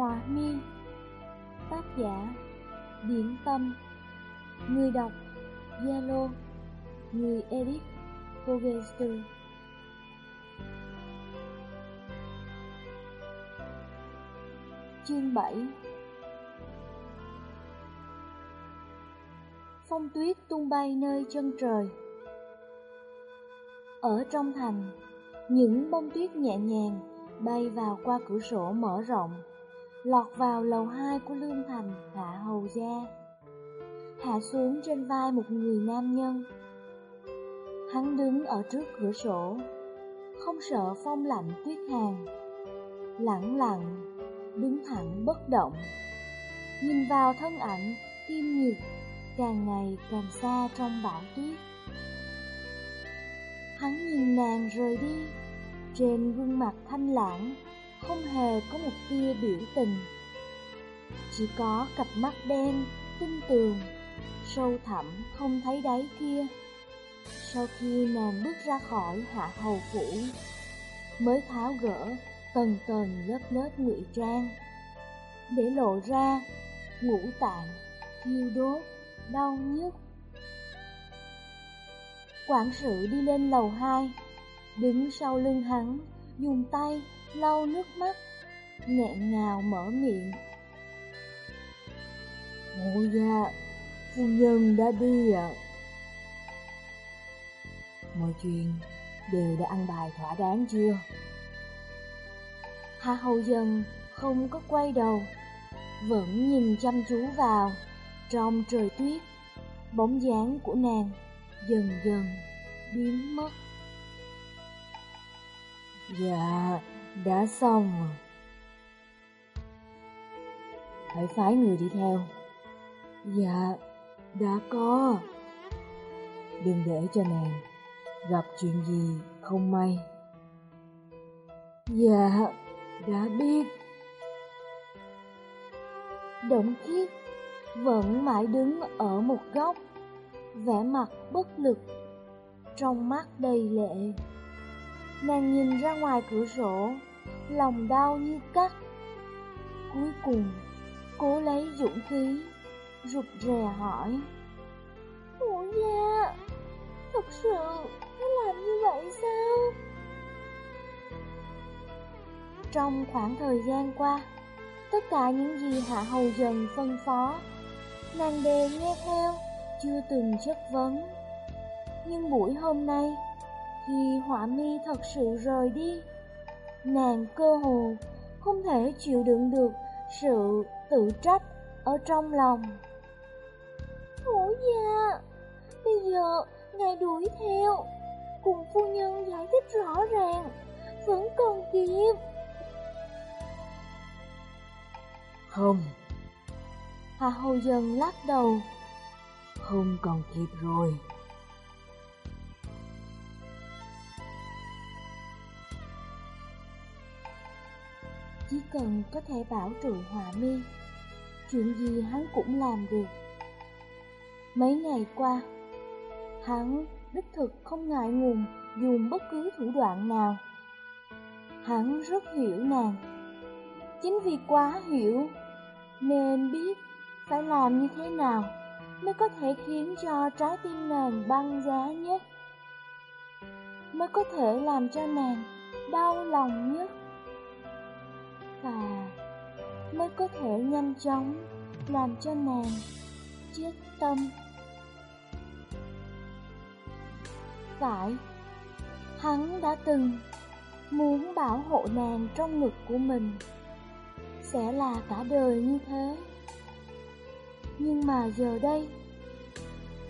Hòa Mi Tác giả Điển Tâm. Người đọc Zalo. Người edit Povester Chương 7 Phong tuyết tung bay nơi chân trời. Ở trong thành, những bông tuyết nhẹ nhàng bay vào qua cửa sổ mở rộng, lọt vào lầu hai của Lương Thành Hạ Hầu Gia, hạ xuống trên vai một người nam nhân. Hắn đứng ở trước cửa sổ, không sợ phong lạnh tuyết hàng, lặng lặng, đứng thẳng bất động, nhìn vào thân ảnh kim nhược càng ngày càng xa trong bão tuyết. Hắn nhìn nàng rời đi, trên gương mặt thanh lãng không hề có một tia biểu tình. Chỉ có cặp mắt đen, tinh tường, sâu thẳm không thấy đáy kia. Sau khi nàng bước ra khỏi hạ hầu phủ, mới tháo gỡ tầng tầng lớp lớp ngụy trang, để lộ ra ngũ tạng, thiêu đốt, đau nhức. Quản sự đi lên lầu hai, đứng sau lưng hắn, dùng tay lau nước mắt, nghẹn ngào mở miệng. Ngô gia, phu nhân đã đi ạ. À. Mọi chuyện đều đã ăn bài thỏa đáng chưa? Hạ hầu dần không có quay đầu, vẫn nhìn chăm chú vào trong trời tuyết. Bóng dáng của nàng dần dần biến mất. Dạ, đã xong rồi. hãy phái người đi theo. Dạ, đã có. Đừng để cho nàng gặp chuyện gì không may. Dạ, đã biết. Động khiết vẫn mãi đứng ở một góc, vẻ mặt bất lực, trong mắt đầy lệ. Nàng nhìn ra ngoài cửa sổ, lòng đau như cắt. Cuối cùng, cố lấy dũng khí, rụt rè hỏi. Ủa nha, thật sự nó làm như vậy sao? Trong khoảng thời gian qua, tất cả những gì Hạ Hầu Dần phân phó, nàng đều nghe theo, chưa từng chất vấn. Nhưng buổi hôm nay, khi họa mi thật sự rời đi, nàng cơ hồ không thể chịu đựng được sự tự trách ở trong lòng. Hổ gia, bây giờ ngài đuổi theo, cùng phu nhân giải thích rõ ràng, vẫn còn kịp. Không. Hà Hầu dần lắc đầu. Không còn kịp rồi. Chỉ cần có thể bảo trụ họa mi, chuyện gì hắn cũng làm được. Mấy ngày qua, hắn đích thực không ngại ngùng dùng bất cứ thủ đoạn nào. Hắn rất hiểu nàng. Chính vì quá hiểu, nên biết phải làm như thế nào mới có thể khiến cho trái tim nàng băng giá nhất. Mới có thể làm cho nàng đau lòng nhất và mới có thể nhanh chóng làm cho nàng chết tâm. Phải, hắn đã từng muốn bảo hộ nàng trong ngực của mình, sẽ là cả đời như thế. Nhưng mà giờ đây,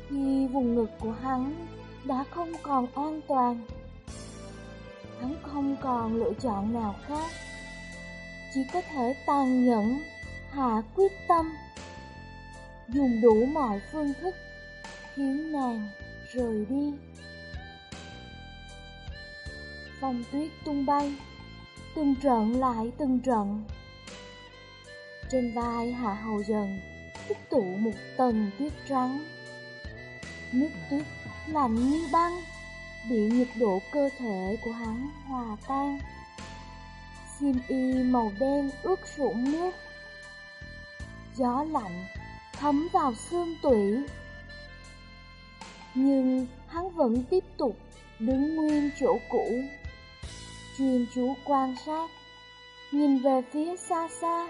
khi vùng ngực của hắn đã không còn an toàn, hắn không còn lựa chọn nào khác chỉ có thể tàn nhẫn, hạ quyết tâm, dùng đủ mọi phương thức khiến nàng rời đi. Phong tuyết tung bay, từng trận lại từng trận. Trên vai Hạ Hầu Dần tích tụ một tầng tuyết trắng. Nước tuyết lạnh như băng, bị nhiệt độ cơ thể của hắn hòa tan Chim y màu đen ướt sũng nước. Gió lạnh thấm vào xương tủy. Nhưng hắn vẫn tiếp tục đứng nguyên chỗ cũ, chuyên chú quan sát, nhìn về phía xa xa,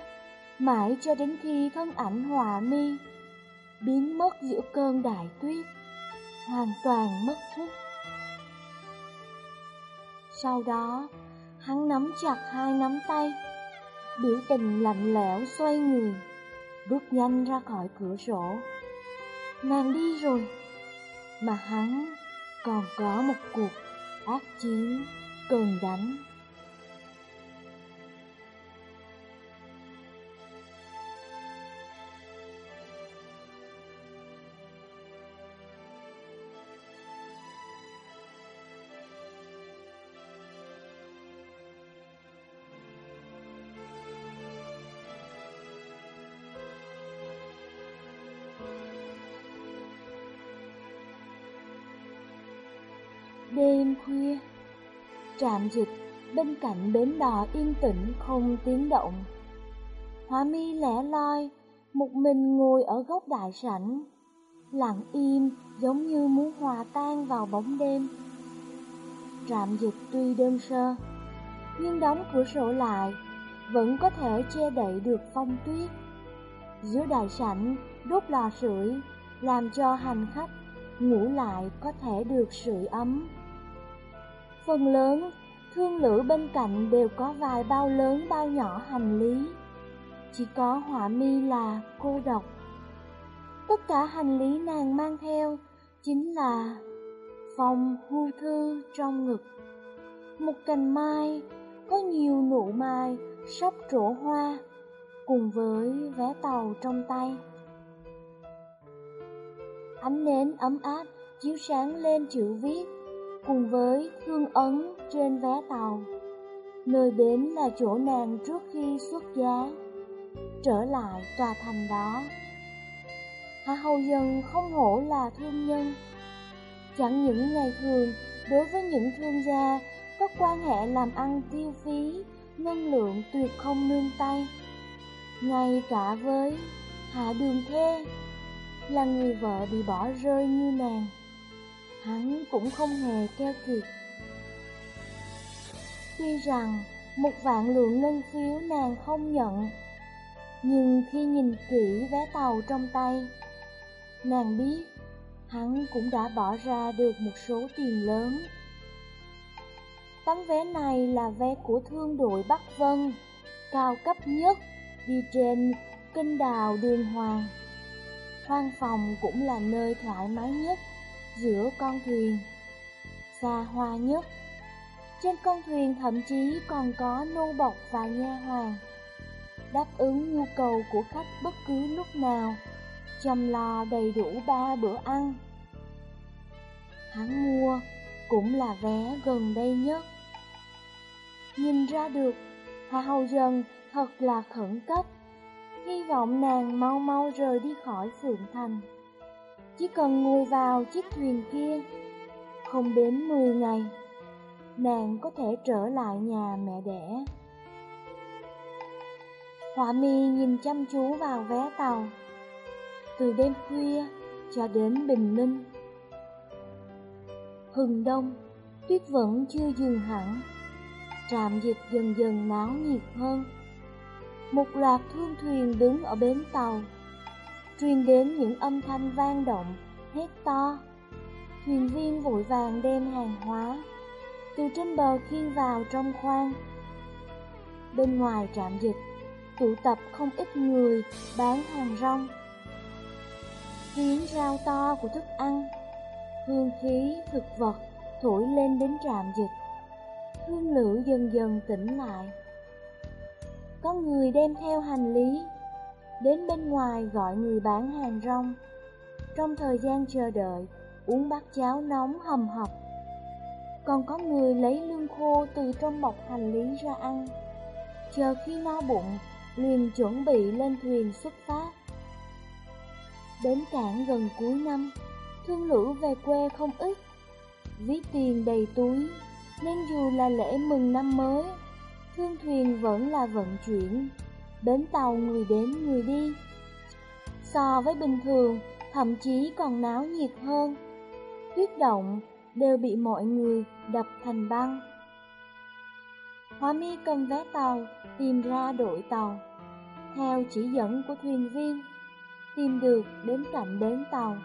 mãi cho đến khi thân ảnh hòa mi biến mất giữa cơn đại tuyết, hoàn toàn mất hút. Sau đó, hắn nắm chặt hai nắm tay, biểu tình lạnh lẽo xoay người, bước nhanh ra khỏi cửa sổ. Nàng đi rồi, mà hắn còn có một cuộc ác chiến cần đánh. Trạm dịch bên cạnh bến đò yên tĩnh không tiếng động. Hoa mi lẻ loi, một mình ngồi ở góc đại sảnh, lặng im giống như muốn hòa tan vào bóng đêm. Trạm dịch tuy đơn sơ, nhưng đóng cửa sổ lại, vẫn có thể che đậy được phong tuyết. giữa đại sảnh đốt lò sưởi, làm cho hành khách ngủ lại có thể được sưởi ấm. Phần lớn, thương lữ bên cạnh đều có vài bao lớn, bao nhỏ hành lý. Chỉ có họa mi là cô độc. Tất cả hành lý nàng mang theo chính là phòng hưu thư trong ngực. Một cành mai, có nhiều nụ mai, sắp trổ hoa, cùng với vé tàu trong tay. Ánh nến ấm áp, chiếu sáng lên chữ viết cùng với thương ấn trên vé tàu. Nơi đến là chỗ nàng trước khi xuất giá, trở lại tòa thành đó. Hạ hầu dân không hổ là thương nhân. Chẳng những ngày thường, đối với những thương gia có quan hệ làm ăn tiêu phí, ngân lượng tuyệt không nương tay. Ngay cả với hạ đường thê, là người vợ bị bỏ rơi như nàng hắn cũng không hề keo kiệt. Tuy rằng một vạn lượng ngân phiếu nàng không nhận, nhưng khi nhìn kỹ vé tàu trong tay, nàng biết hắn cũng đã bỏ ra được một số tiền lớn. Tấm vé này là vé của thương đội Bắc Vân, cao cấp nhất, đi trên kinh đào đường hoàng. Khoang phòng cũng là nơi thoải mái nhất giữa con thuyền. Xa hoa nhất, trên con thuyền thậm chí còn có nô bộc và nha hoàng, đáp ứng nhu cầu của khách bất cứ lúc nào, chăm lo đầy đủ ba bữa ăn. Hắn mua cũng là vé gần đây nhất. Nhìn ra được, Hạ Hầu Dần thật là khẩn cấp, hy vọng nàng mau mau rời đi khỏi Phượng Thành. Chỉ cần ngồi vào chiếc thuyền kia, không đến 10 ngày, nàng có thể trở lại nhà mẹ đẻ. Họa mi nhìn chăm chú vào vé tàu, từ đêm khuya cho đến bình minh. Hừng đông, tuyết vẫn chưa dừng hẳn, trạm dịch dần dần náo nhiệt hơn. Một loạt thương thuyền đứng ở bến tàu, truyền đến những âm thanh vang động, hét to. Thuyền viên vội vàng đem hàng hóa từ trên bờ khiêng vào trong khoang. Bên ngoài trạm dịch, tụ tập không ít người bán hàng rong. Tiếng rao to của thức ăn, hương khí thực vật thổi lên đến trạm dịch. Hương lửa dần dần tỉnh lại. Có người đem theo hành lý đến bên ngoài gọi người bán hàng rong. Trong thời gian chờ đợi, uống bát cháo nóng hầm hập. Còn có người lấy lương khô từ trong bọc hành lý ra ăn. Chờ khi no bụng, liền chuẩn bị lên thuyền xuất phát. Đến cảng gần cuối năm, thương lữ về quê không ít. Ví tiền đầy túi, nên dù là lễ mừng năm mới, thương thuyền vẫn là vận chuyển, bến tàu người đến người đi. So với bình thường, thậm chí còn náo nhiệt hơn. Tuyết động đều bị mọi người đập thành băng. Hóa mi cầm vé tàu, tìm ra đội tàu. Theo chỉ dẫn của thuyền viên, tìm được đến cạnh bến tàu.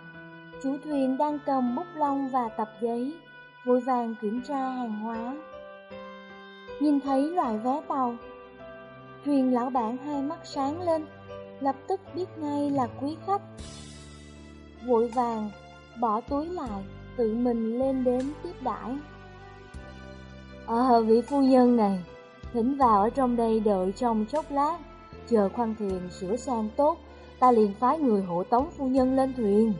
Chủ thuyền đang cầm bút lông và tập giấy, vội vàng kiểm tra hàng hóa. Nhìn thấy loại vé tàu, Huyền lão bản hai mắt sáng lên, lập tức biết ngay là quý khách. Vội vàng, bỏ túi lại, tự mình lên đến tiếp đãi. Ờ, vị phu nhân này, thỉnh vào ở trong đây đợi trong chốc lát, chờ khoang thuyền sửa sang tốt, ta liền phái người hộ tống phu nhân lên thuyền.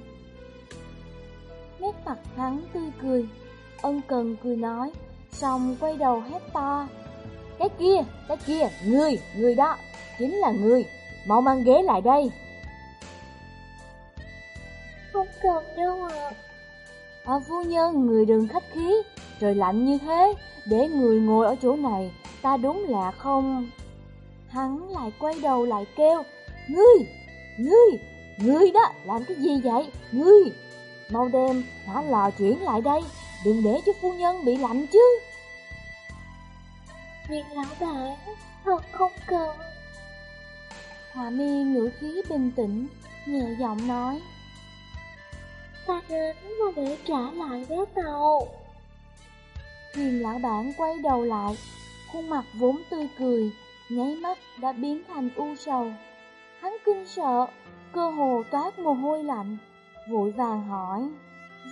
Nét mặt hắn tươi cười, ân cần cười nói, xong quay đầu hét to. Cái kia, cái kia, người, người đó, chính là người, mau mang ghế lại đây. Không cần đâu ạ. À. à, phu nhân, người đừng khách khí, trời lạnh như thế, để người ngồi ở chỗ này, ta đúng là không... Hắn lại quay đầu lại kêu, Ngươi, ngươi, ngươi đó, làm cái gì vậy, ngươi? Mau đem hỏa lò chuyển lại đây, đừng để cho phu nhân bị lạnh chứ. Viên lão đại, thật không cần. Hòa mi ngữ khí bình tĩnh, nhẹ giọng nói. Ta đến là để trả lại vé tàu. Thuyền lão bản quay đầu lại, khuôn mặt vốn tươi cười, nháy mắt đã biến thành u sầu. Hắn kinh sợ, cơ hồ toát mồ hôi lạnh, vội vàng hỏi.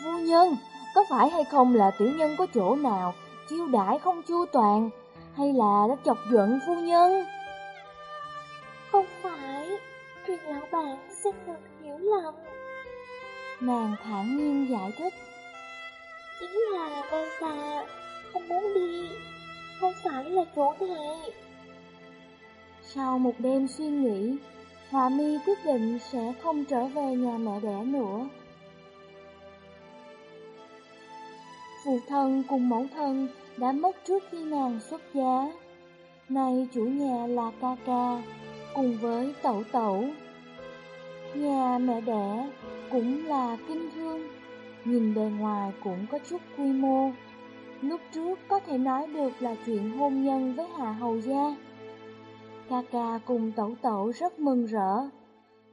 Phu nhân, có phải hay không là tiểu nhân có chỗ nào chiêu đãi không chu toàn, hay là đã chọc giận phu nhân? Không phải, truyền lão bạn xin đừng hiểu lầm. Nàng thản nhiên giải thích. Chính là con ta không muốn đi, không phải là chỗ này. Sau một đêm suy nghĩ, Hòa mi quyết định sẽ không trở về nhà mẹ đẻ nữa. Phụ thân cùng mẫu thân đã mất trước khi nàng xuất giá. Nay chủ nhà là ca ca, cùng với tẩu tẩu. Nhà mẹ đẻ cũng là kinh thương, nhìn bề ngoài cũng có chút quy mô. Lúc trước có thể nói được là chuyện hôn nhân với Hà Hầu Gia. Ca ca cùng tẩu tẩu rất mừng rỡ,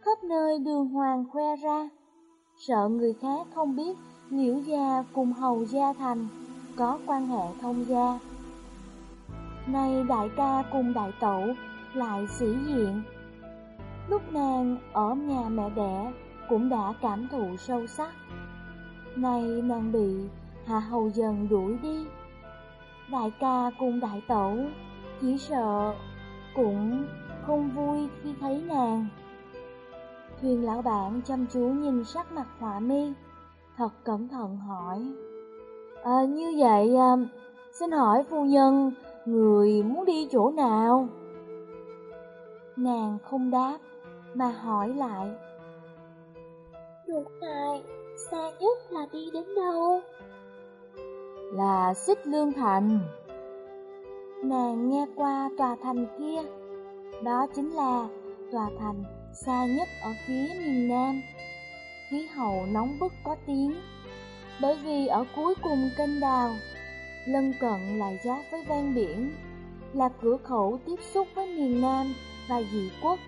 khắp nơi đường hoàng khoe ra. Sợ người khác không biết Liễu gia cùng Hầu gia thành có quan hệ thông gia. Nay đại ca cùng đại tẩu lại sĩ diện. Lúc nàng ở nhà mẹ đẻ cũng đã cảm thụ sâu sắc. Nay nàng bị Hạ Hầu dần đuổi đi. Đại ca cùng đại tẩu chỉ sợ cũng không vui khi thấy nàng. Thuyền lão bạn chăm chú nhìn sắc mặt họa mi, thật cẩn thận hỏi. À, như vậy, à, xin hỏi phu nhân, người muốn đi chỗ nào? Nàng không đáp, mà hỏi lại. Lúc này, xa nhất là đi đến đâu? Là xích lương thành. Nàng nghe qua tòa thành kia, đó chính là tòa thành xa nhất ở phía miền Nam. Khí hậu nóng bức có tiếng, bởi vì ở cuối cùng kênh đào, lân cận lại giáp với ven biển, là cửa khẩu tiếp xúc với miền Nam và dị quốc,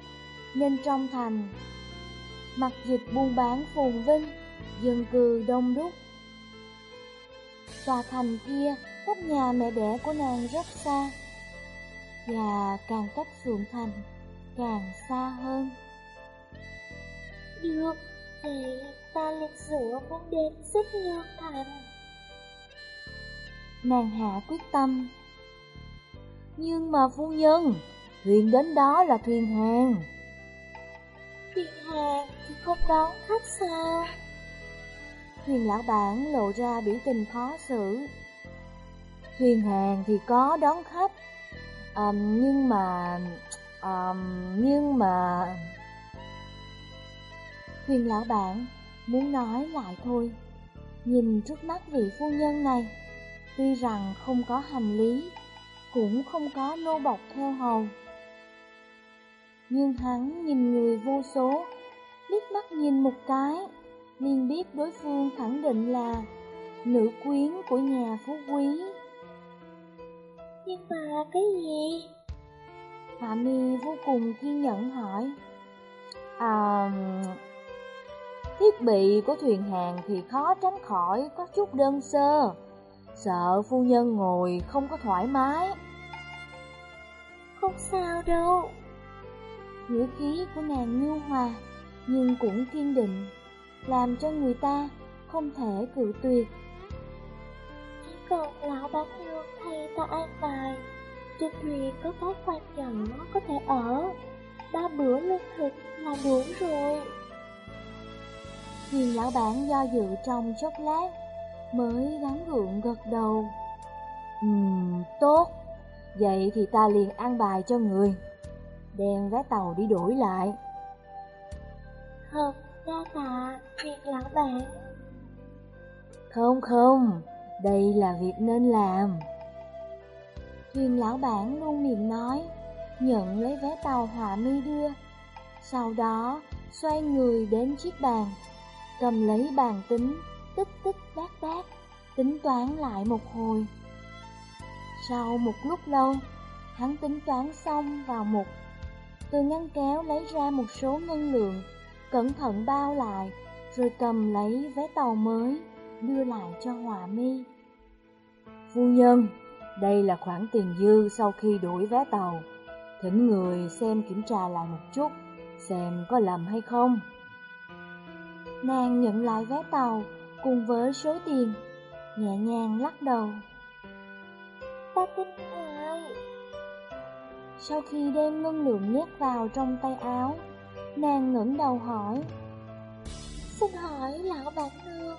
nên trong thành, mặt dịch buôn bán phồn vinh, dân cư đông đúc. Tòa thành kia cách nhà mẹ đẻ của nàng rất xa, và càng cách phượng thành càng xa hơn. Được, thì ta liền sửa muốn đến xích lương thành. Nàng hạ quyết tâm. Nhưng mà phu nhân, thuyền đến đó là thuyền hàng. Thuyền hàng thì không đón khách sao? Thuyền lão bản lộ ra biểu tình khó xử. Thuyền hàng thì có đón khách, um, nhưng mà... Um, nhưng mà... Thuyền lão bản muốn nói lại thôi. Nhìn trước mắt vị phu nhân này, tuy rằng không có hành lý, cũng không có nô bọc theo hầu. Nhưng hắn nhìn người vô số, liếc mắt nhìn một cái, liền biết đối phương khẳng định là nữ quyến của nhà phú quý. Nhưng mà cái gì? Hạ mi vô cùng kiên nhẫn hỏi. À, thiết bị của thuyền hàng thì khó tránh khỏi có chút đơn sơ, sợ phu nhân ngồi không có thoải mái. Không sao đâu. Ngữ khí của nàng nhu hòa, nhưng cũng kiên định, làm cho người ta không thể cự tuyệt. Chỉ cần lão bán nương thay ta an bài, trên thuyền có cái khoang nhỏ có thể ở, ba bữa lương thực là đủ rồi. Thuyền lão bản do dự trong chốc lát, mới gắn gượng gật đầu. Ừm, tốt, vậy thì ta liền an bài cho người, đem vé tàu đi đổi lại. Thật, đa tạ, thuyền lão bản. Không không, đây là việc nên làm. Thuyền lão bản luôn miệng nói, nhận lấy vé tàu họa mi đưa. Sau đó, xoay người đến chiếc bàn, cầm lấy bàn tính, tích tích bát bát, tính toán lại một hồi. Sau một lúc lâu, hắn tính toán xong vào một, từ ngăn kéo lấy ra một số ngân lượng, cẩn thận bao lại, rồi cầm lấy vé tàu mới, đưa lại cho Hòa Mi. Phu nhân, đây là khoản tiền dư sau khi đổi vé tàu. Thỉnh người xem kiểm tra lại một chút, xem có lầm hay không. Nàng nhận lại vé tàu cùng với số tiền, nhẹ nhàng lắc đầu. Ta tính lại. Sau khi đem ngân lượng nhét vào trong tay áo, nàng ngẩng đầu hỏi. Xin hỏi lão bản nương,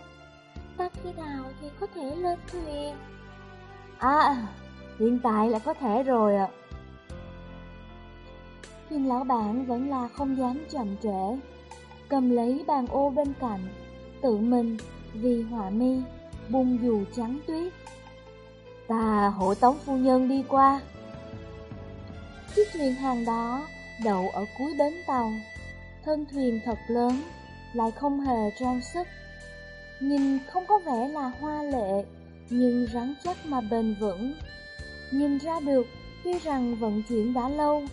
ta khi nào thì có thể lên thuyền? À, hiện tại là có thể rồi ạ. Thuyền lão bản vẫn là không dám chậm trễ, cầm lấy bàn ô bên cạnh, tự mình vì họa mi bung dù trắng tuyết. Ta hộ tống phu nhân đi qua. Chiếc thuyền hàng đó đậu ở cuối bến tàu, thân thuyền thật lớn, lại không hề trang sức. Nhìn không có vẻ là hoa lệ, nhưng rắn chắc mà bền vững. Nhìn ra được, tuy rằng vận chuyển đã lâu,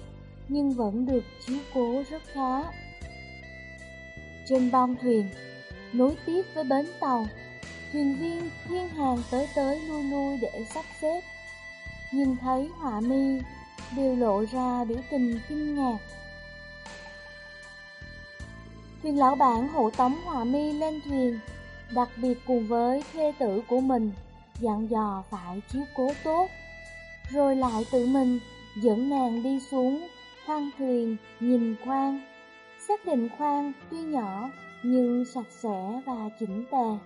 nhưng vẫn được chiếu cố rất khá. Trên bong thuyền, nối tiếp với bến tàu, thuyền viên thiên hàng tới tới lui lui để sắp xếp. Nhìn thấy họa mi, đều lộ ra biểu tình kinh ngạc. Thuyền lão bản hộ tống họa mi lên thuyền, đặc biệt cùng với thê tử của mình, dặn dò phải chiếu cố tốt, rồi lại tự mình dẫn nàng đi xuống khoang thuyền nhìn khoang, xác định khoang tuy nhỏ nhưng sạch sẽ và chỉnh tề.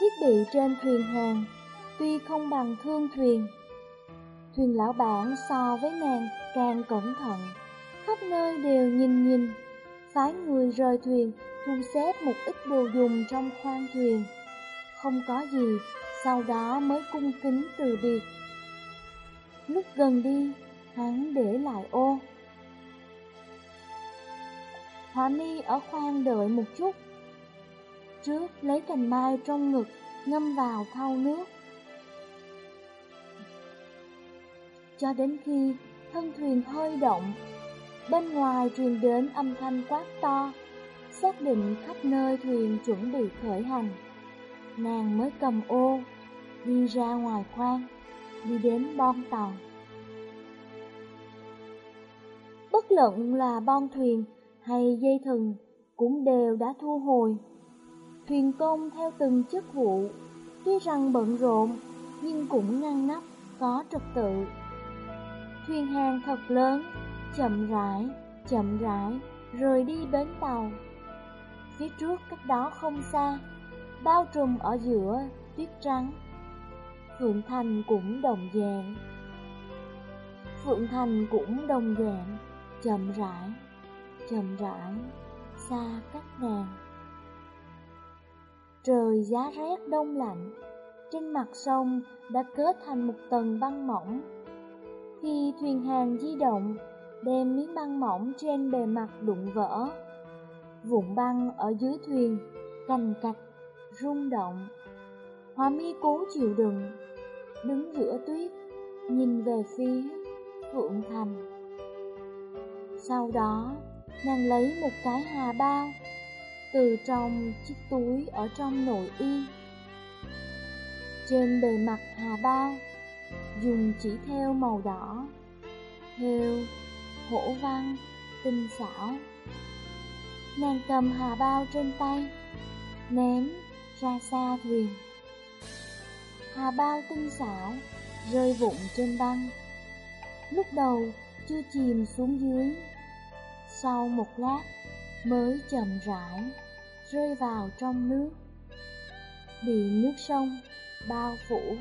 Thiết bị trên thuyền hàng tuy không bằng thương thuyền, thuyền lão bản so với nàng càng cẩn thận, khắp nơi đều nhìn nhìn, phái người rời thuyền thu xếp một ít đồ dùng trong khoang thuyền. Không có gì, sau đó mới cung kính từ biệt. Lúc gần đi, hắn để lại ô. Hạ mi ở khoang đợi một chút. Trước lấy cành mai trong ngực, ngâm vào thau nước. Cho đến khi thân thuyền hơi động, bên ngoài truyền đến âm thanh quát to, xác định khắp nơi thuyền chuẩn bị khởi hành. Nàng mới cầm ô, đi ra ngoài khoang, đi đến bom tàu. Bất luận là bon thuyền hay dây thừng cũng đều đã thu hồi. Thuyền công theo từng chức vụ, tuy rằng bận rộn nhưng cũng ngăn nắp, có trật tự. Thuyền hàng thật lớn, chậm rãi, chậm rãi, rời đi bến tàu. Phía trước cách đó không xa, bao trùm ở giữa tuyết trắng. Phượng Thành cũng đồng dạng. Phượng Thành cũng đồng dạng chậm rãi, chậm rãi, xa cách nàng. Trời giá rét đông lạnh, trên mặt sông đã kết thành một tầng băng mỏng. Khi thuyền hàng di động, đem miếng băng mỏng trên bề mặt đụng vỡ. Vụn băng ở dưới thuyền, cành cạch, rung động. Hoa mi cố chịu đựng, đứng giữa tuyết, nhìn về phía Phượng Thành. Sau đó, nàng lấy một cái hà bao từ trong chiếc túi ở trong nội y. Trên bề mặt hà bao, dùng chỉ theo màu đỏ, theo hổ văn, tinh xảo. Nàng cầm hà bao trên tay, ném ra xa thuyền. Hà bao tinh xảo, rơi vụn trên băng. Lúc đầu chưa chìm xuống dưới, sau một lát mới chậm rãi rơi vào trong nước, bị nước sông bao phủ.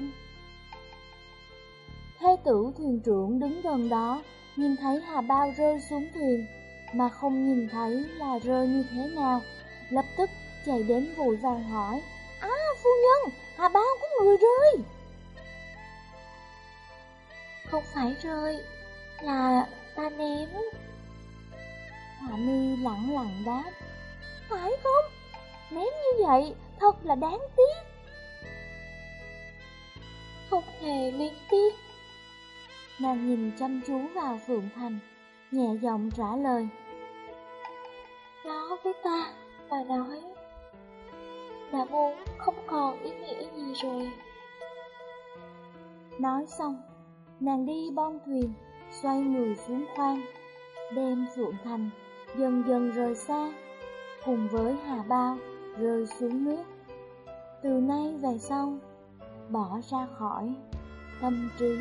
Thế tử thuyền trưởng đứng gần đó, nhìn thấy hà bao rơi xuống thuyền, mà không nhìn thấy là rơi như thế nào, lập tức chạy đến vội vàng hỏi, À phu nhân, hà bao có người rơi. Không phải rơi, là ta ném. Hạ mi lặng lặng đáp, Phải không? Ném như vậy thật là đáng tiếc. Không hề liên tiếc. Nàng nhìn chăm chú vào Phượng Thành, nhẹ giọng trả lời. Nó với ta mà nói là muốn không còn ý nghĩa gì rồi. Nói xong, nàng đi bon thuyền, xoay người xuống khoang, đem Phượng Thành dần dần rời xa, cùng với Hà Bao rơi xuống nước. Từ nay về sau, bỏ ra khỏi tâm trí.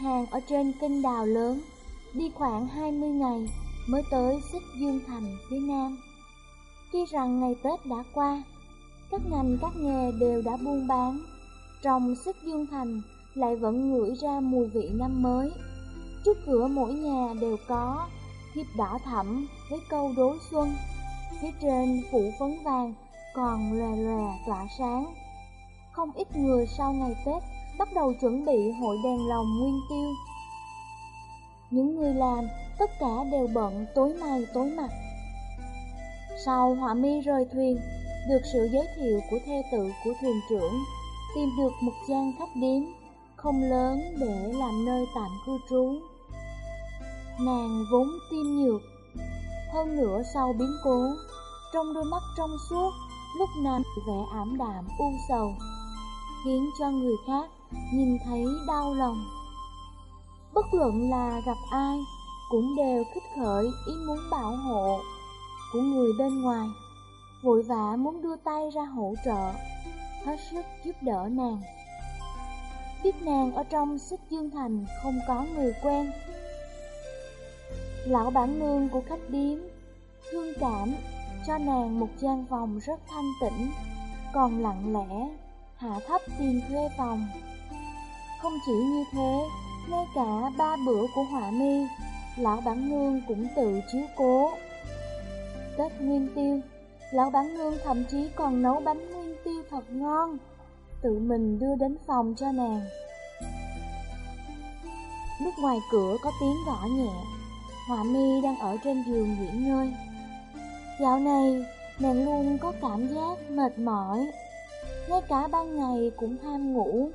Hàng ở trên kênh đào lớn, đi khoảng 20 ngày mới tới xích Dương Thành phía Nam. Tuy rằng ngày Tết đã qua, các ngành các nghề đều đã buôn bán, trong xích Dương Thành lại vẫn ngửi ra mùi vị năm mới. Trước cửa mỗi nhà đều có thiếp đỏ thẫm với câu đối xuân, phía trên phủ phấn vàng còn lòe lòe tỏa sáng. Không ít người sau ngày Tết bắt đầu chuẩn bị hội đèn lồng nguyên tiêu. Những người làm, tất cả đều bận tối mai tối mặt. Sau họa mi rời thuyền, được sự giới thiệu của thê tự của thuyền trưởng, tìm được một gian khách điếm không lớn để làm nơi tạm cư trú. Nàng vốn tim nhược, hơn nữa sau biến cố, trong đôi mắt trong suốt, lúc nào vẻ ảm đạm u sầu, khiến cho người khác nhìn thấy đau lòng. Bất luận là gặp ai, cũng đều khích khởi ý muốn bảo hộ của người bên ngoài, vội vã muốn đưa tay ra hỗ trợ, hết sức giúp đỡ nàng. Biết nàng ở trong xích dương thành không có người quen. Lão bản nương của khách điếm, thương cảm cho nàng một gian phòng rất thanh tĩnh, còn lặng lẽ hạ thấp tiền thuê phòng. Không chỉ như thế, ngay cả ba bữa của họa mi, lão bản nương cũng tự chiếu cố. Tết nguyên tiêu, lão bản nương thậm chí còn nấu bánh nguyên tiêu thật ngon, tự mình đưa đến phòng cho nàng. Lúc ngoài cửa có tiếng gõ nhẹ, họa mi đang ở trên giường nghỉ ngơi. Dạo này, nàng luôn có cảm giác mệt mỏi, ngay cả ban ngày cũng tham ngủ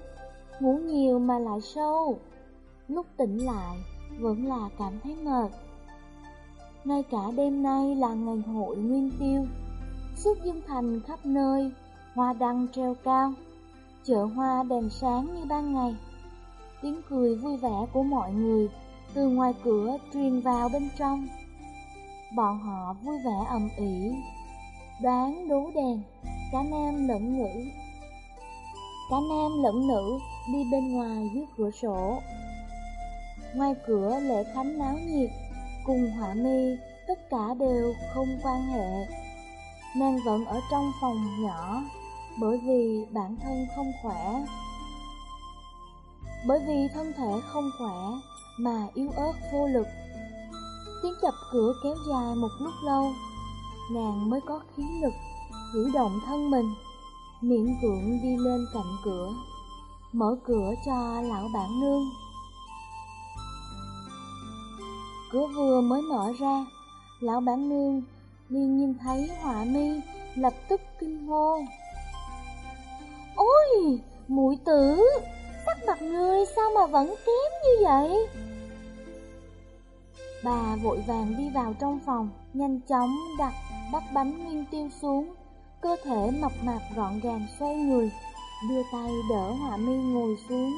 ngủ nhiều mà lại sâu. Lúc tỉnh lại, vẫn là cảm thấy mệt. Ngay cả đêm nay là ngày hội nguyên tiêu, suốt dương thành khắp nơi, hoa đăng treo cao, chợ hoa đèn sáng như ban ngày. Tiếng cười vui vẻ của mọi người từ ngoài cửa truyền vào bên trong. Bọn họ vui vẻ ầm ĩ, đoán đố đèn, cả nam lẫn nữ. Cả nam lẫn nữ đi bên ngoài dưới cửa sổ. Ngoài cửa lễ khánh náo nhiệt, cùng họa mi tất cả đều không quan hệ. Nàng vẫn ở trong phòng nhỏ, bởi vì bản thân không khỏe. Bởi vì thân thể không khỏe mà yếu ớt vô lực. Tiếng chập cửa kéo dài một lúc lâu, nàng mới có khí lực cử động thân mình, miễn cưỡng đi lên cạnh cửa, mở cửa cho lão bản nương. Cửa vừa mới mở ra, lão bản nương liền nhìn thấy họa mi lập tức kinh hô. Ôi, mũi tử, sắc mặt ngươi sao mà vẫn kém như vậy? Bà vội vàng đi vào trong phòng, nhanh chóng đặt bắt bánh nguyên tiêu xuống, cơ thể mập mạp gọn gàng xoay người, đưa tay đỡ họa mi ngồi xuống.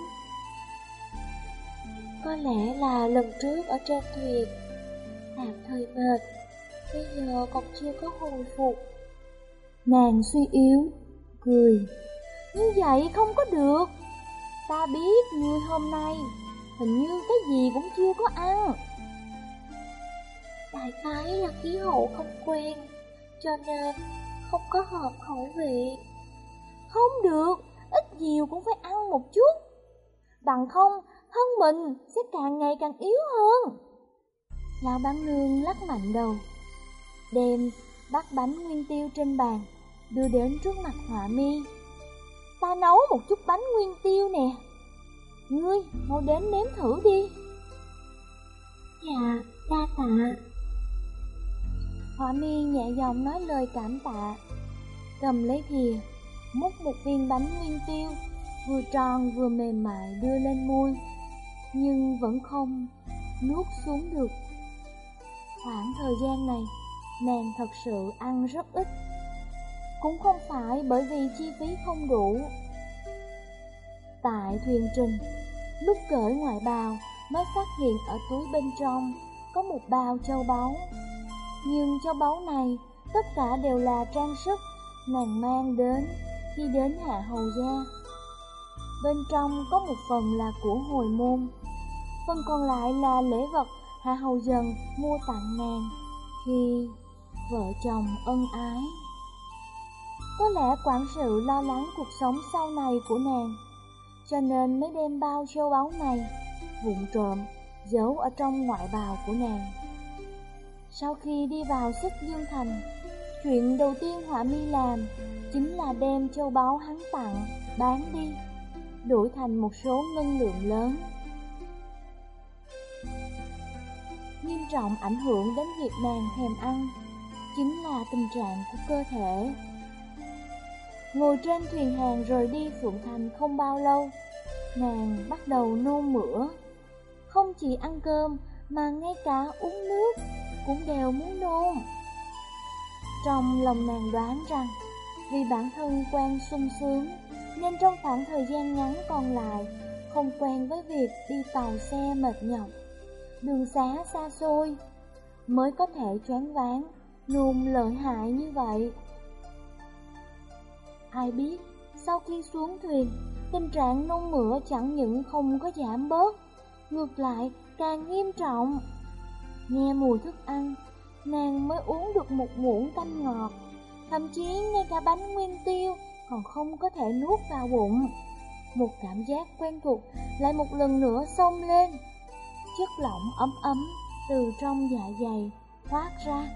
Có lẽ là lần trước ở trên thuyền, tạm thời mệt, bây giờ còn chưa có hồi phục. Nàng suy yếu, cười. Như vậy không có được. Ta biết ngươi hôm nay hình như cái gì cũng chưa có ăn. Đại khái là khí hậu không quen, cho nên không có hợp khẩu vị. Không được, ít nhiều cũng phải ăn một chút. Bằng không, thân mình sẽ càng ngày càng yếu hơn. Lão bán nương lắc mạnh đầu, đem bắt bánh nguyên tiêu trên bàn, đưa đến trước mặt họa mi. Ta nấu một chút bánh nguyên tiêu nè. Ngươi, mau đến nếm thử đi. Dạ, đa tạ. Họa mi nhẹ giọng nói lời cảm tạ, cầm lấy thìa, múc một viên bánh nguyên tiêu, vừa tròn vừa mềm mại đưa lên môi, nhưng vẫn không nuốt xuống được. Khoảng thời gian này, nàng thật sự ăn rất ít, cũng không phải bởi vì chi phí không đủ. Tại thuyền trình, lúc cởi ngoại bào mới phát hiện ở túi bên trong có một bao châu báu nhưng châu báu này tất cả đều là trang sức nàng mang đến khi đến hạ hầu gia. Bên trong có một phần là của hồi môn, phần còn lại là lễ vật hạ hầu dần mua tặng nàng khi vợ chồng ân ái. Có lẽ quản sự lo lắng cuộc sống sau này của nàng, cho nên mới đem bao châu báu này vụn trộm giấu ở trong ngoại bào của nàng. Sau khi đi vào xích dương thành, chuyện đầu tiên họa mi làm chính là đem châu báu hắn tặng, bán đi, đổi thành một số ngân lượng lớn. Nghiêm trọng ảnh hưởng đến việc nàng thèm ăn, chính là tình trạng của cơ thể. Ngồi trên thuyền hàng rời đi Phượng Thành không bao lâu, nàng bắt đầu nôn mửa. Không chỉ ăn cơm mà ngay cả uống nước cũng đều muốn nôn. Trong lòng nàng đoán rằng, vì bản thân quen sung sướng, nên trong khoảng thời gian ngắn còn lại, không quen với việc đi tàu xe mệt nhọc, đường xá xa xôi, mới có thể choáng váng, nôn lợi hại như vậy. Ai biết, sau khi xuống thuyền, tình trạng nôn mửa chẳng những không có giảm bớt, ngược lại càng nghiêm trọng. Nghe mùi thức ăn, nàng mới uống được một muỗng canh ngọt, thậm chí ngay cả bánh nguyên tiêu còn không có thể nuốt vào bụng. Một cảm giác quen thuộc lại một lần nữa xông lên, chất lỏng ấm ấm từ trong dạ dày thoát ra.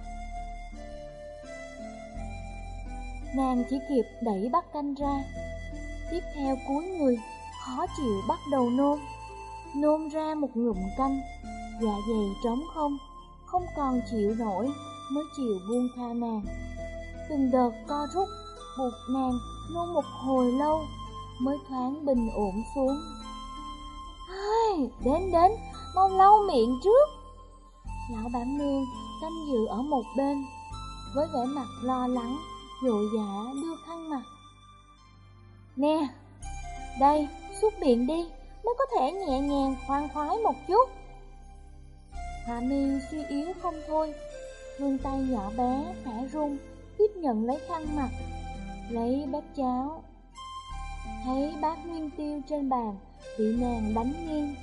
Nàng chỉ kịp đẩy bát canh ra, tiếp theo cúi người, khó chịu bắt đầu nôn, nôn ra một ngụm canh, dạ dày trống không không còn chịu nổi mới chịu buông tha nàng. Từng đợt co rút, buộc nàng nôn một hồi lâu mới thoáng bình ổn xuống. Ai, đến đến, mau lau miệng trước. Lão bản nương canh dự ở một bên, với vẻ mặt lo lắng, dội dã đưa khăn mặt. Nè, đây, xúc miệng đi, mới có thể nhẹ nhàng khoan khoái một chút. Hạ mi suy yếu không thôi, vươn tay nhỏ bé, khẽ run, tiếp nhận lấy khăn mặt, lấy bát cháo. Thấy bát nguyên tiêu trên bàn, bị nàng đánh nghiêng.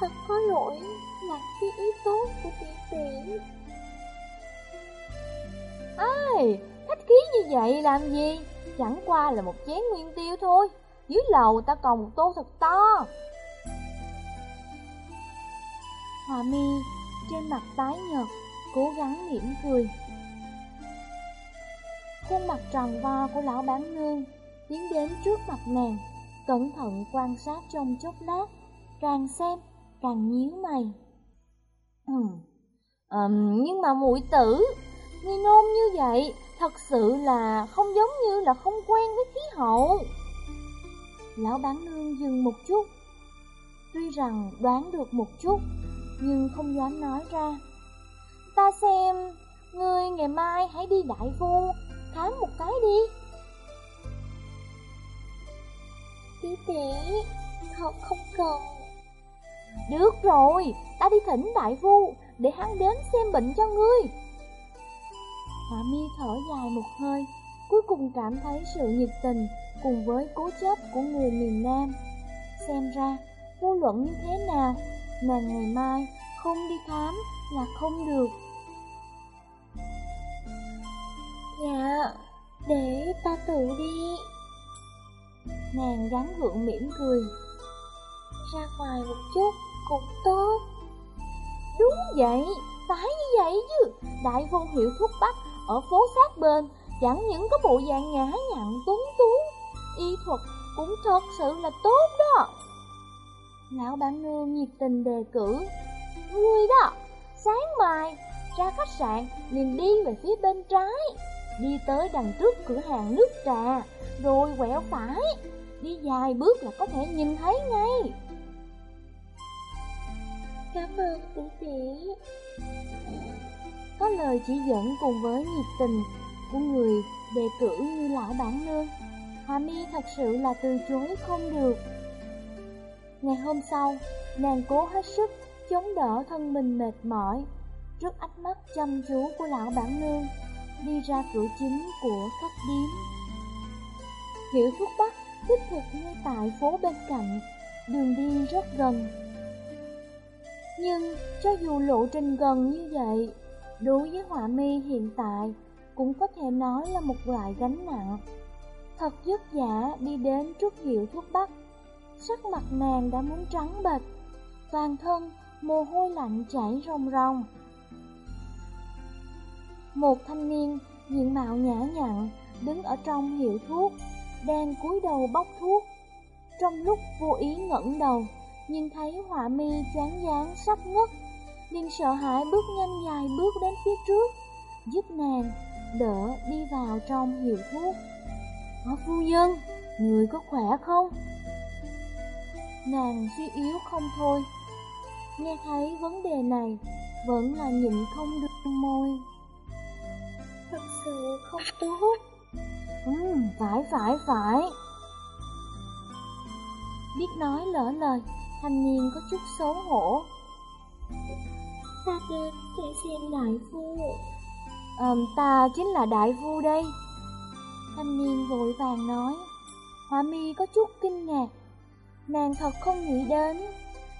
Thật có lỗi, là cái ý tốt của tỷ tỷ. Ê, khách khí như vậy làm gì? Chẳng qua là một chén nguyên tiêu thôi. Dưới lầu ta còn một tô thật to. Hòa mi trên mặt tái nhợt, cố gắng mỉm cười. Khuôn mặt tròn vo của lão bán nương tiến đến trước mặt nàng, cẩn thận quan sát trong chốc lát, càng xem càng nhíu mày. Ừ, ừm, nhưng mà muội tử, nghi nôn như vậy, thật sự là không giống như là không quen với khí hậu. Lão bán nương dừng một chút, tuy rằng đoán được một chút, nhưng không dám nói ra. Ta xem, ngươi ngày mai hãy đi đại phu, khám một cái đi. Tỷ tỷ, không, không cần. Được rồi, ta đi thỉnh đại phu, để hắn đến xem bệnh cho ngươi. Họa mi thở dài một hơi, cuối cùng cảm thấy sự nhiệt tình cùng với cố chấp của người miền Nam. Xem ra, vô luận như thế nào, nàng ngày mai không đi khám là không được. Dạ, để ta tự đi. Nàng gắn gượng mỉm cười. Ra ngoài một chút cũng tốt. Đúng vậy, phải như vậy chứ. Đại vô hiệu thuốc bắc ở phố sát bên, chẳng những có bộ dạng nhã nhặn tuấn tú, y thuật cũng thật sự là tốt đó. Lão bản nương nhiệt tình đề cử. Ngươi đó, sáng mai ra khách sạn liền đi về phía bên trái, đi tới đằng trước cửa hàng nước trà, rồi quẹo phải, đi vài bước là có thể nhìn thấy ngay. Cảm ơn tỷ tỷ. Có lời chỉ dẫn cùng với nhiệt tình của người đề cử như lão bản nương, Hà Mi thật sự là từ chối không được. Ngày hôm sau, nàng cố hết sức chống đỡ thân mình mệt mỏi, trước ánh mắt chăm chú của lão bản nương, đi ra cửa chính của khách điếm. Hiệu thuốc bắc đích thực ngay tại phố bên cạnh, đường đi rất gần. Nhưng cho dù lộ trình gần như vậy, đối với họa mi hiện tại cũng có thể nói là một loại gánh nặng. Thật vất vả đi đến trước hiệu thuốc bắc, sắc mặt nàng đã muốn trắng bệch, toàn thân mồ hôi lạnh chảy ròng ròng. Một thanh niên diện mạo nhã nhặn đứng ở trong hiệu thuốc, đang cúi đầu bóc thuốc. Trong lúc vô ý ngẩng đầu, nhìn thấy họa mi choáng váng sắp ngất, liền sợ hãi bước nhanh dài bước đến phía trước, giúp nàng đỡ đi vào trong hiệu thuốc. Ở phu nhân, người có khỏe không? Nàng suy yếu không thôi, nghe thấy vấn đề này, vẫn là nhịn không được môi. Thật sự không tốt. Ừ, phải phải phải. Biết nói lỡ lời, thanh niên có chút xấu hổ. Ta đến để xem đại phu. Ờm, ta chính là đại phu đây. Thanh niên vội vàng nói. Hỏa mi có chút kinh ngạc. Nàng thật không nghĩ đến.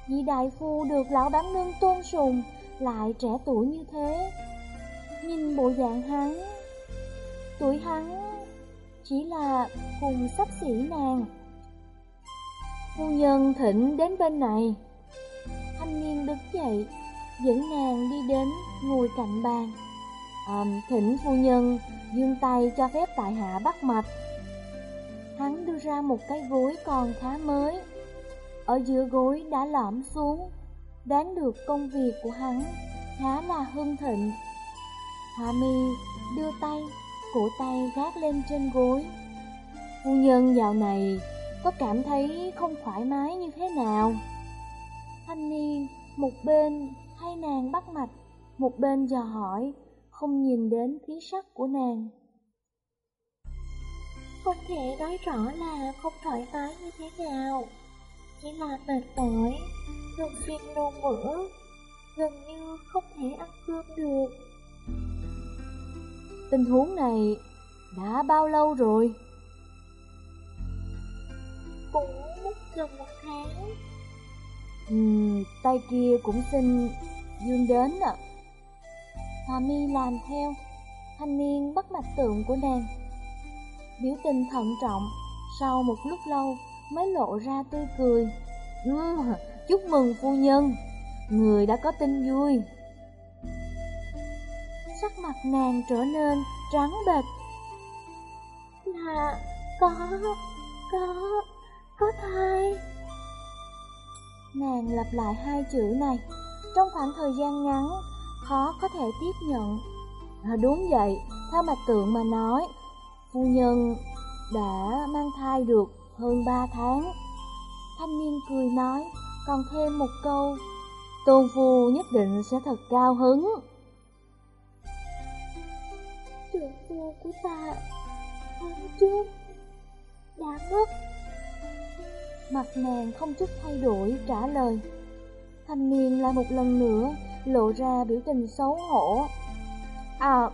vì đại phu được lão bán nương tôn sùng, lại trẻ tuổi như thế. Nhìn bộ dạng hắn, tuổi hắn chỉ là cùng sắp xỉ nàng. Phu nhân thỉnh đến bên này. Thanh niên đứng dậy, dẫn nàng đi đến ngồi cạnh bàn. À, thỉnh phu nhân dương tay cho phép tại hạ bắt mạch. Hắn đưa ra một cái gối còn khá mới. Ở giữa gối đã lõm xuống, đoán được công việc của hắn khá là hưng thịnh. Hạ mi đưa tay, cổ tay gác lên trên gối. Phu nhân dạo này có cảm thấy không thoải mái như thế nào? Thanh niên một bên hay nàng bắt mạch, một bên dò hỏi, không nhìn đến khí sắc của nàng. Không thể nói rõ là không thoải mái như thế nào. Chỉ là mệt mỏi, thường xuyên nôn mửa, gần như không thể ăn cơm được. Tình huống này đã bao lâu rồi? Cũng gần một tháng. Ừm, tay kia cũng xin dương đến ạ. Hòa mi làm theo, thanh niên bắt mặt tượng của nàng. Biểu tình thận trọng, sau một lúc lâu mới lộ ra tươi cười. Ừ, chúc mừng phu nhân, người đã có tin vui. Sắc mặt nàng trở nên trắng bệch. Là có, có, có thai. Nàng lặp lại hai chữ này, trong khoảng thời gian ngắn, khó có thể tiếp nhận. À, đúng vậy, theo mặt tượng mà nói, phu nhân đã mang thai được hơn ba tháng. Thanh niên cười nói, còn thêm một câu, tôn phu nhất định sẽ thật cao hứng. Trưởng phu của ta, tháng trước, đã mất. Mặt nàng không chút thay đổi trả lời. Thanh niên lại một lần nữa lộ ra biểu tình xấu hổ. À,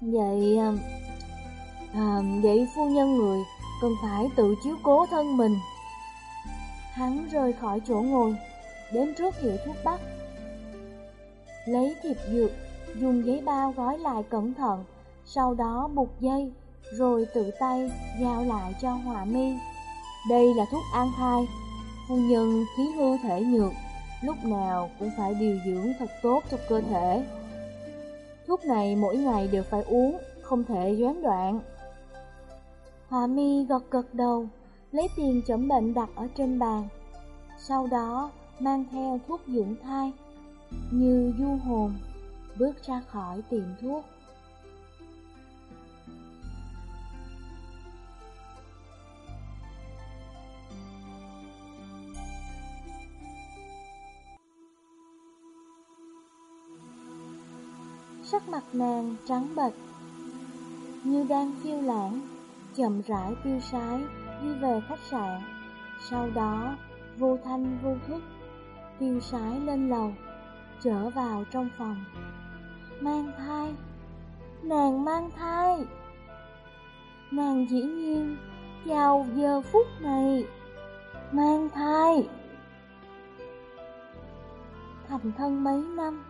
vậy... À, à vậy phu nhân người cần phải tự chiếu cố thân mình. Hắn rời khỏi chỗ ngồi, đến trước hiệu thuốc bắc. Lấy thiệp dược, dùng giấy bao gói lại cẩn thận, sau đó buộc dây, rồi tự tay giao lại cho Họa Mi. Đây là thuốc an thai, phu nhân khí hư thể nhược, lúc nào cũng phải điều dưỡng thật tốt cho cơ thể. Thuốc này mỗi ngày đều phải uống, không thể gián đoạn. Hòa mi gật gật đầu, lấy tiền chẩn bệnh đặt ở trên bàn. Sau đó mang theo thuốc dưỡng thai, như du hồn, bước ra khỏi tiệm thuốc. Sắc mặt nàng trắng bệch, như đang phiêu lãng, chậm rãi tiêu sái đi về khách sạn. Sau đó, vô thanh vô thức, tiêu sái lên lầu, trở vào trong phòng. Mang thai, nàng mang thai. Nàng dĩ nhiên, vào giờ phút này, mang thai. Thành thân mấy năm,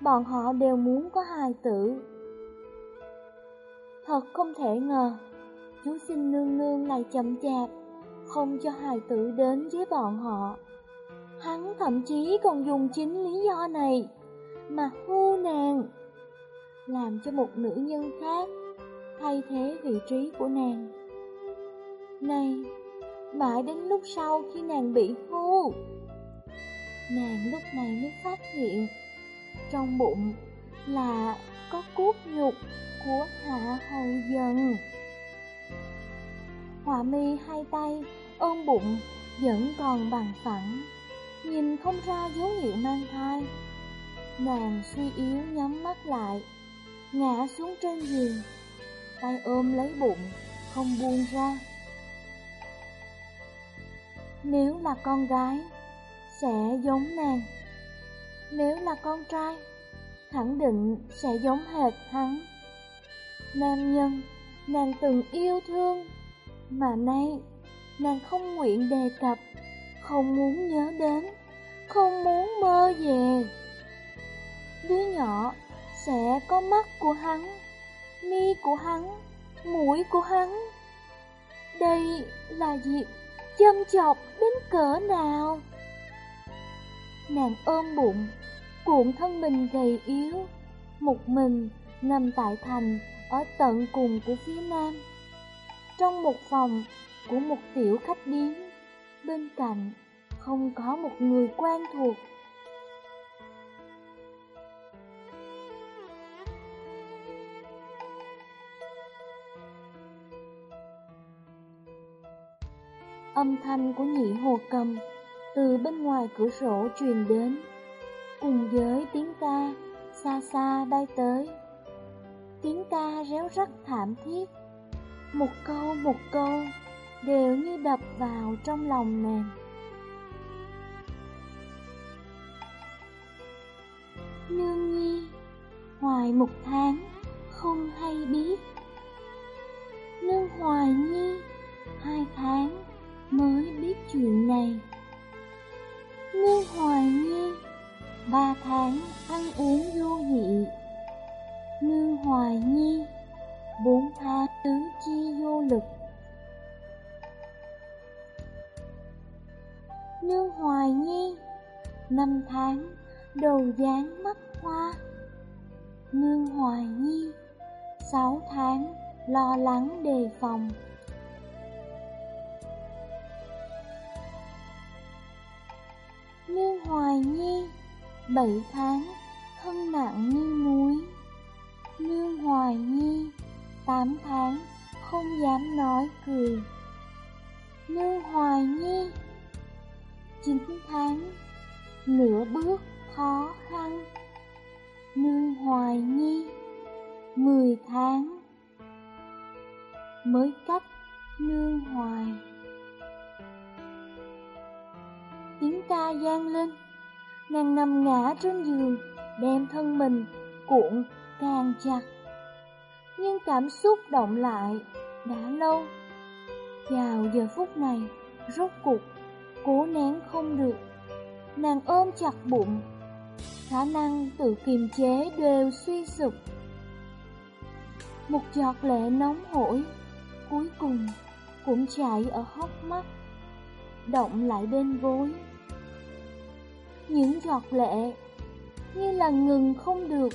bọn họ đều muốn có hài tử. Thật không thể ngờ, chú xin nương nương lại chậm chạp, không cho hài tử đến với bọn họ. Hắn thậm chí còn dùng chính lý do này mà hô nàng, làm cho một nữ nhân khác thay thế vị trí của nàng. Này, mãi đến lúc sau khi nàng bị hô, nàng lúc này mới phát hiện trong bụng là có cốt nhục của Hạ Hầu Dần. Họa mi hai tay ôm bụng vẫn còn bằng phẳng, nhìn không ra dấu hiệu mang thai. Nàng suy yếu nhắm mắt lại, ngã xuống trên giường, tay ôm lấy bụng, không buông ra. Nếu là con gái, sẽ giống nàng. Nếu là con trai, khẳng định sẽ giống hệt hắn. Nam nhân, nàng từng yêu thương, mà nay nàng không nguyện đề cập, không muốn nhớ đến, không muốn mơ về. Đứa nhỏ sẽ có mắt của hắn, mi của hắn, mũi của hắn. Đây là việc châm chọc đến cỡ nào? Nàng ôm bụng, cuộn thân mình gầy yếu, một mình nằm tại thành ở tận cùng của phía nam. Trong một phòng của một tiểu khách điếm, bên cạnh không có một người quen thuộc. Âm thanh của nhị hồ cầm từ bên ngoài cửa sổ truyền đến, cùng với tiếng ca xa xa bay tới. Tiếng ca réo rắt thảm thiết, một câu một câu đều như đập vào trong lòng nàng. Nương nhi, hoài một tháng, không hay biết. Nương hoài nhi, hai tháng mới biết chuyện này. Nương hoài Nhi ba tháng ăn uống vô vị. Nương Hoài Nhi bốn tha tứ chi vô lực. Nương Hoài Nhi năm tháng đầu dáng mắt hoa. Nương Hoài Nhi sáu tháng lo lắng đề phòng. Nương Hoài Nhi bảy tháng thân nặng như núi. Nương Hoài Nhi tám tháng, không dám nói cười. Nương Hoài Nhi chín tháng, nửa bước khó khăn. Nương Hoài Nhi mười tháng, mới cách nương hoài. Tiếng ca gian lên. Nàng nằm ngã trên giường, đem thân mình cuộn càng chặt nhưng cảm xúc động lại. Đã lâu. Vào giờ phút này, rốt cuộc, cố nén không được. Nàng ôm chặt bụng. Khả năng tự kiềm chế đều suy sụp. Một giọt lệ nóng hổi, cuối cùng cũng chảy ở hốc mắt, động lại bên gối. Những giọt lệ như là ngừng không được,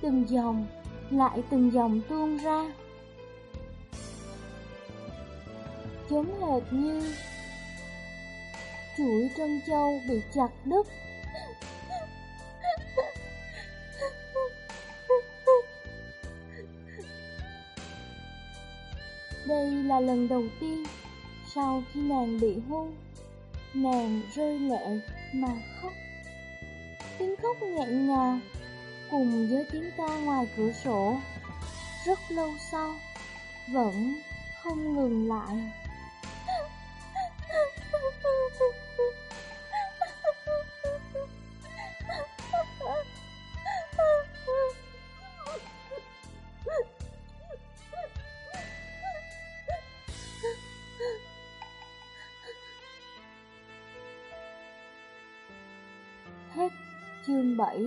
từng dòng lại từng dòng tuôn ra giống hệt như chuỗi trân châu bị chặt đứt Đây là lần đầu tiên sau khi nàng bị hôn, nàng rơi lệ mà khóc. Tiếng khóc nghẹn ngào cùng với tiếng ca ngoài cửa sổ, rất lâu sau vẫn không ngừng lại. Hết chương 7